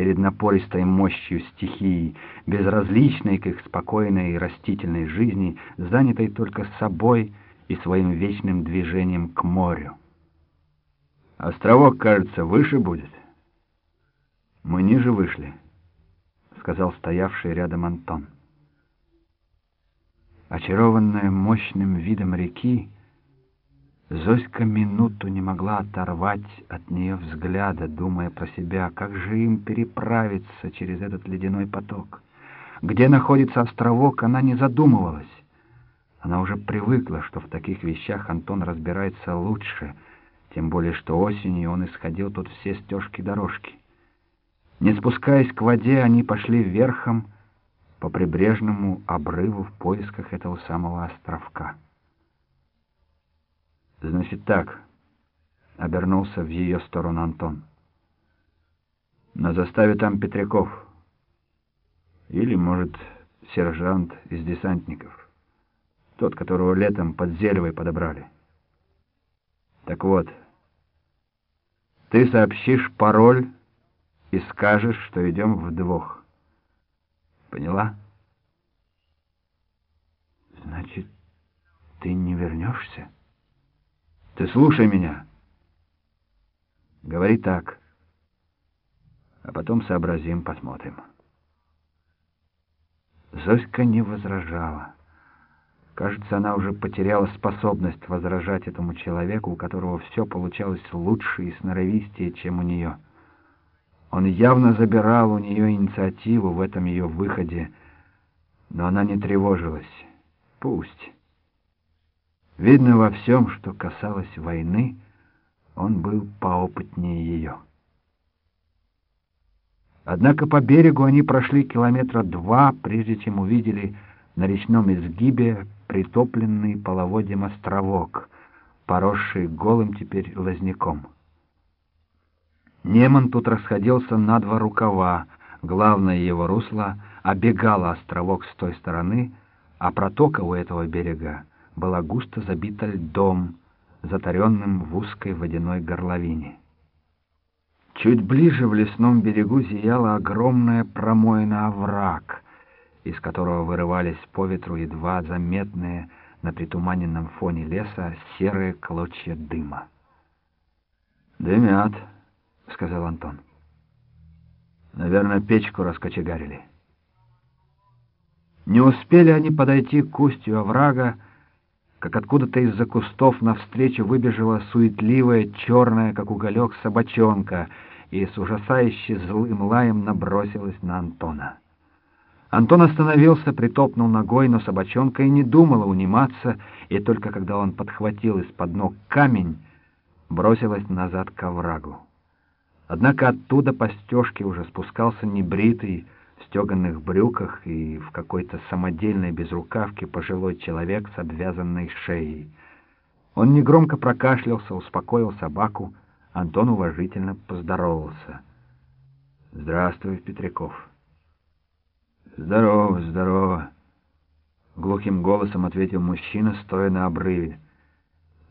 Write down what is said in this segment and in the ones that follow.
перед напористой мощью стихии, безразличной к их спокойной растительной жизни, занятой только собой и своим вечным движением к морю. «Островок, кажется, выше будет». «Мы ниже вышли», — сказал стоявший рядом Антон. Очарованная мощным видом реки, Зоська минуту не могла оторвать от нее взгляда, думая про себя, как же им переправиться через этот ледяной поток. Где находится островок, она не задумывалась. Она уже привыкла, что в таких вещах Антон разбирается лучше, тем более что осенью он исходил тут все стежки-дорожки. Не спускаясь к воде, они пошли верхом по прибрежному обрыву в поисках этого самого островка. «Значит так», — обернулся в ее сторону Антон. «На заставе там Петряков. Или, может, сержант из десантников. Тот, которого летом под Зелевой подобрали. Так вот, ты сообщишь пароль и скажешь, что идем вдвох. Поняла? Значит, ты не вернешься? Ты слушай меня. Говори так. А потом сообразим, посмотрим. Зоська не возражала. Кажется, она уже потеряла способность возражать этому человеку, у которого все получалось лучше и сноровистее, чем у нее. Он явно забирал у нее инициативу в этом ее выходе, но она не тревожилась. Пусть. Видно, во всем, что касалось войны, он был поопытнее ее. Однако по берегу они прошли километра два, прежде чем увидели на речном изгибе притопленный половодьем островок, поросший голым теперь лозняком. Неман тут расходился на два рукава, главное его русло обегало островок с той стороны, а протока у этого берега была густо забита льдом, затаренным в узкой водяной горловине. Чуть ближе в лесном берегу зияла огромная промоина овраг, из которого вырывались по ветру едва заметные на притуманенном фоне леса серые клочья дыма. «Дымят», — сказал Антон. «Наверное, печку раскочегарили». Не успели они подойти к устью оврага, как откуда-то из-за кустов навстречу выбежала суетливая, черная, как уголек, собачонка и с ужасающе злым лаем набросилась на Антона. Антон остановился, притопнул ногой, но собачонка и не думала униматься, и только когда он подхватил из-под ног камень, бросилась назад к оврагу. Однако оттуда по стежке уже спускался небритый, стеганых брюках и в какой-то самодельной безрукавке пожилой человек с обвязанной шеей. Он негромко прокашлялся, успокоил собаку. Антон уважительно поздоровался. «Здравствуй, Петряков». «Здорово, здорово», — глухим голосом ответил мужчина, стоя на обрыве.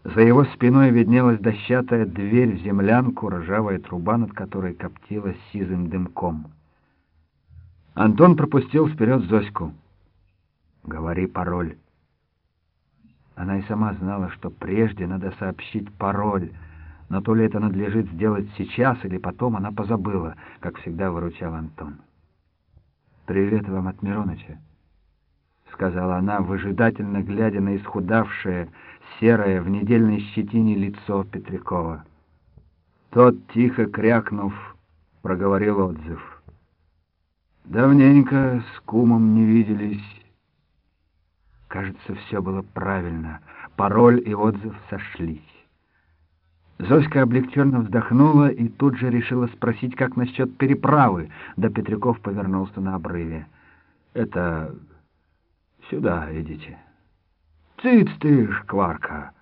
За его спиной виднелась дощатая дверь в землянку, ржавая труба, над которой коптила сизым дымком. Антон пропустил вперед Зоську. «Говори пароль». Она и сама знала, что прежде надо сообщить пароль, но то ли это надлежит сделать сейчас или потом, она позабыла, как всегда выручал Антон. «Привет вам от Мироныча», — сказала она, выжидательно глядя на исхудавшее, серое, в недельной щетине лицо Петрякова. Тот, тихо крякнув, проговорил отзыв — Давненько с кумом не виделись. Кажется, все было правильно. Пароль и отзыв сошлись. Зоська облегченно вздохнула и тут же решила спросить, как насчет переправы, да Петряков повернулся на обрыве. «Это... сюда идите». «Цыц ты, шкварка!» —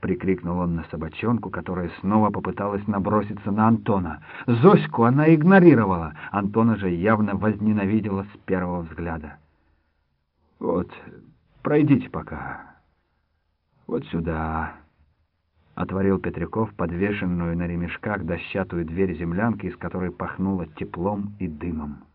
прикрикнул он на собачонку, которая снова попыталась наброситься на Антона. Зоську она игнорировала, Антона же явно возненавидела с первого взгляда. «Вот, пройдите пока. Вот сюда». отворил Петряков подвешенную на ремешках дощатую дверь землянки, из которой пахнуло теплом и дымом.